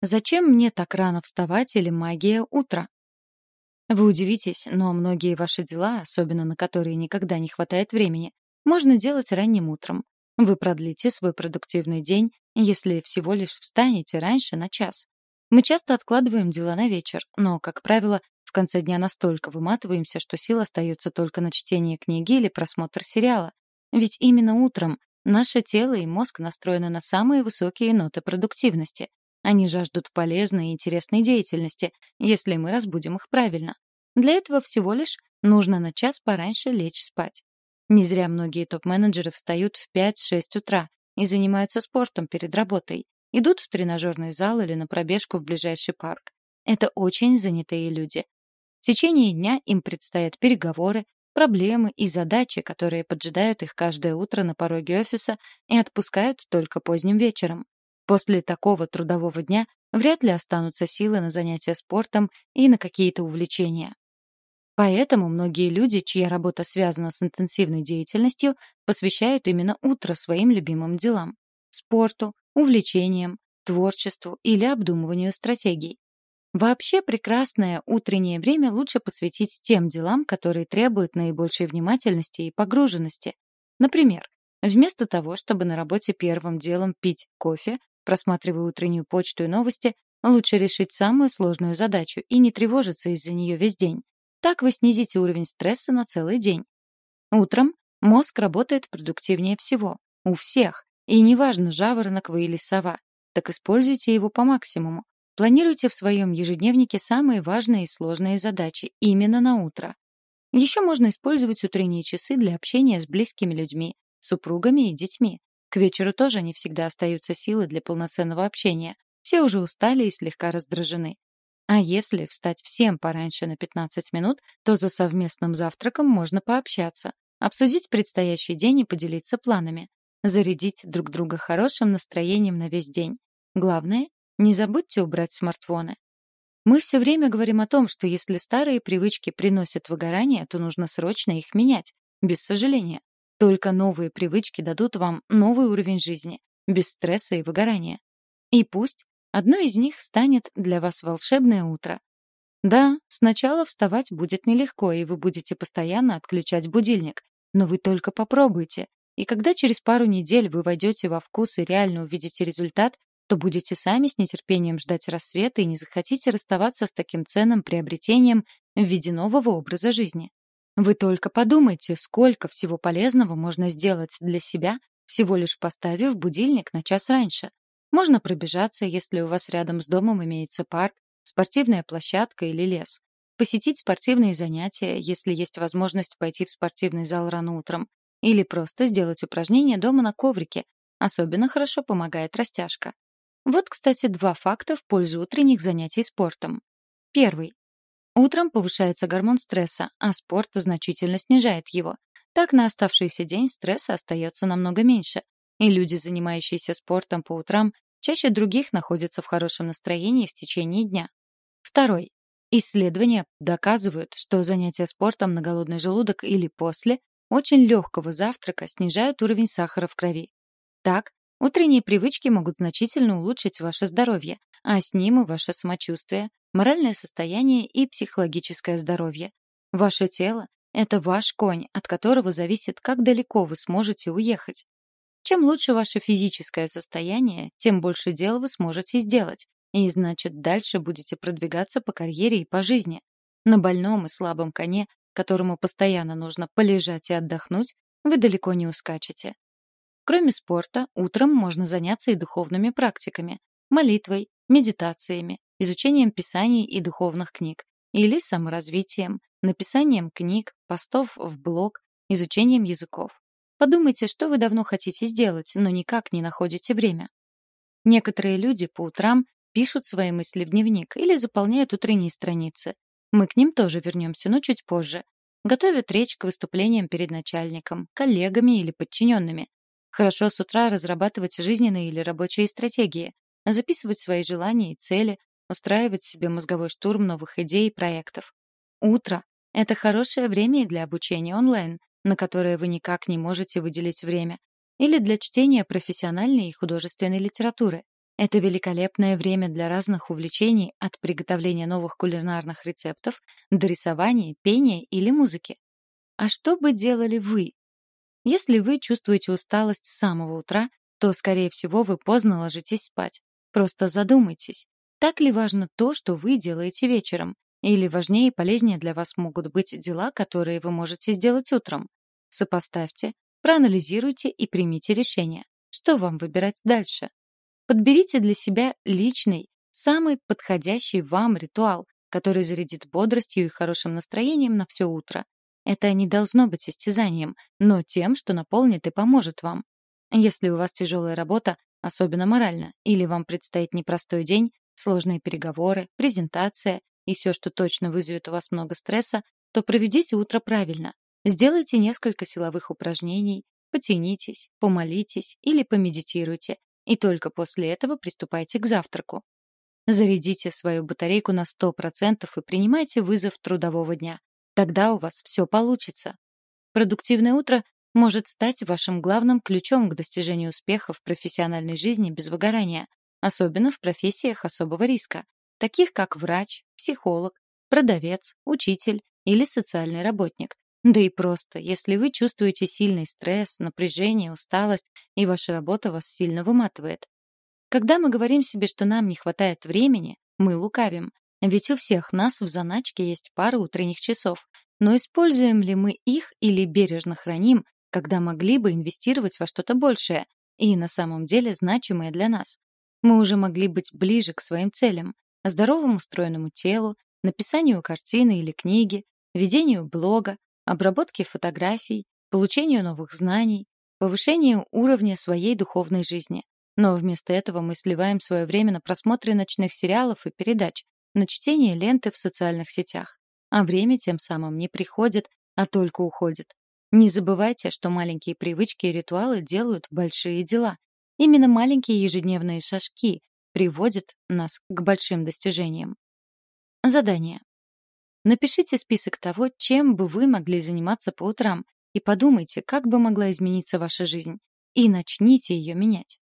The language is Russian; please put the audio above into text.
Зачем мне так рано вставать или магия утра? Вы удивитесь, но многие ваши дела, особенно на которые никогда не хватает времени, можно делать ранним утром. Вы продлите свой продуктивный день, если всего лишь встанете раньше на час. Мы часто откладываем дела на вечер, но, как правило, в конце дня настолько выматываемся, что сил остается только на чтение книги или просмотр сериала. Ведь именно утром наше тело и мозг настроены на самые высокие ноты продуктивности. Они жаждут полезной и интересной деятельности, если мы разбудим их правильно. Для этого всего лишь нужно на час пораньше лечь спать. Не зря многие топ-менеджеры встают в 5-6 утра и занимаются спортом перед работой, идут в тренажерный зал или на пробежку в ближайший парк. Это очень занятые люди. В течение дня им предстоят переговоры, проблемы и задачи, которые поджидают их каждое утро на пороге офиса и отпускают только поздним вечером. После такого трудового дня вряд ли останутся силы на занятия спортом и на какие-то увлечения. Поэтому многие люди, чья работа связана с интенсивной деятельностью, посвящают именно утро своим любимым делам — спорту, увлечениям, творчеству или обдумыванию стратегий. Вообще прекрасное утреннее время лучше посвятить тем делам, которые требуют наибольшей внимательности и погруженности. Например, вместо того, чтобы на работе первым делом пить кофе, просматривая утреннюю почту и новости, лучше решить самую сложную задачу и не тревожиться из-за нее весь день. Так вы снизите уровень стресса на целый день. Утром мозг работает продуктивнее всего. У всех. И неважно, жаворонок вы или сова. Так используйте его по максимуму. Планируйте в своем ежедневнике самые важные и сложные задачи именно на утро. Еще можно использовать утренние часы для общения с близкими людьми, супругами и детьми. К вечеру тоже не всегда остаются силы для полноценного общения. Все уже устали и слегка раздражены. А если встать всем пораньше на 15 минут, то за совместным завтраком можно пообщаться, обсудить предстоящий день и поделиться планами, зарядить друг друга хорошим настроением на весь день. Главное не забудьте убрать смартфоны. Мы все время говорим о том, что если старые привычки приносят выгорание, то нужно срочно их менять, без сожаления. Только новые привычки дадут вам новый уровень жизни, без стресса и выгорания. И пусть одно из них станет для вас волшебное утро. Да, сначала вставать будет нелегко, и вы будете постоянно отключать будильник. Но вы только попробуйте. И когда через пару недель вы войдете во вкус и реально увидите результат, то будете сами с нетерпением ждать рассвета и не захотите расставаться с таким ценным приобретением в виде нового образа жизни. Вы только подумайте, сколько всего полезного можно сделать для себя, всего лишь поставив будильник на час раньше. Можно пробежаться, если у вас рядом с домом имеется парк, спортивная площадка или лес. Посетить спортивные занятия, если есть возможность пойти в спортивный зал рано утром. Или просто сделать упражнения дома на коврике. Особенно хорошо помогает растяжка. Вот, кстати, два факта в пользу утренних занятий спортом. Первый. Утром повышается гормон стресса, а спорт значительно снижает его. Так на оставшийся день стресса остается намного меньше. И люди, занимающиеся спортом по утрам, чаще других находятся в хорошем настроении в течение дня. Второй. Исследования доказывают, что занятия спортом на голодный желудок или после очень легкого завтрака снижают уровень сахара в крови. Так, Утренние привычки могут значительно улучшить ваше здоровье, а с ним и ваше самочувствие, моральное состояние и психологическое здоровье. Ваше тело — это ваш конь, от которого зависит, как далеко вы сможете уехать. Чем лучше ваше физическое состояние, тем больше дел вы сможете сделать, и значит, дальше будете продвигаться по карьере и по жизни. На больном и слабом коне, которому постоянно нужно полежать и отдохнуть, вы далеко не ускачете. Кроме спорта, утром можно заняться и духовными практиками, молитвой, медитациями, изучением писаний и духовных книг, или саморазвитием, написанием книг, постов в блог, изучением языков. Подумайте, что вы давно хотите сделать, но никак не находите время. Некоторые люди по утрам пишут свои мысли в дневник или заполняют утренние страницы. Мы к ним тоже вернемся, но чуть позже. Готовят речь к выступлениям перед начальником, коллегами или подчиненными. Хорошо с утра разрабатывать жизненные или рабочие стратегии, записывать свои желания и цели, устраивать себе мозговой штурм новых идей и проектов. Утро — это хорошее время и для обучения онлайн, на которое вы никак не можете выделить время, или для чтения профессиональной и художественной литературы. Это великолепное время для разных увлечений от приготовления новых кулинарных рецептов до рисования, пения или музыки. А что бы делали вы? Если вы чувствуете усталость с самого утра, то, скорее всего, вы поздно ложитесь спать. Просто задумайтесь, так ли важно то, что вы делаете вечером? Или важнее и полезнее для вас могут быть дела, которые вы можете сделать утром? Сопоставьте, проанализируйте и примите решение. Что вам выбирать дальше? Подберите для себя личный, самый подходящий вам ритуал, который зарядит бодростью и хорошим настроением на все утро. Это не должно быть истязанием, но тем, что наполнит и поможет вам. Если у вас тяжелая работа, особенно морально, или вам предстоит непростой день, сложные переговоры, презентация и все, что точно вызовет у вас много стресса, то проведите утро правильно. Сделайте несколько силовых упражнений, потянитесь, помолитесь или помедитируйте, и только после этого приступайте к завтраку. Зарядите свою батарейку на 100% и принимайте вызов трудового дня. Тогда у вас все получится. Продуктивное утро может стать вашим главным ключом к достижению успеха в профессиональной жизни без выгорания, особенно в профессиях особого риска, таких как врач, психолог, продавец, учитель или социальный работник. Да и просто, если вы чувствуете сильный стресс, напряжение, усталость, и ваша работа вас сильно выматывает. Когда мы говорим себе, что нам не хватает времени, мы лукавим. Ведь у всех нас в заначке есть пара утренних часов. Но используем ли мы их или бережно храним, когда могли бы инвестировать во что-то большее и на самом деле значимое для нас? Мы уже могли быть ближе к своим целям, здоровому стройному телу, написанию картины или книги, ведению блога, обработке фотографий, получению новых знаний, повышению уровня своей духовной жизни. Но вместо этого мы сливаем свое время на просмотре ночных сериалов и передач, на чтение ленты в социальных сетях. А время тем самым не приходит, а только уходит. Не забывайте, что маленькие привычки и ритуалы делают большие дела. Именно маленькие ежедневные шажки приводят нас к большим достижениям. Задание. Напишите список того, чем бы вы могли заниматься по утрам, и подумайте, как бы могла измениться ваша жизнь, и начните ее менять.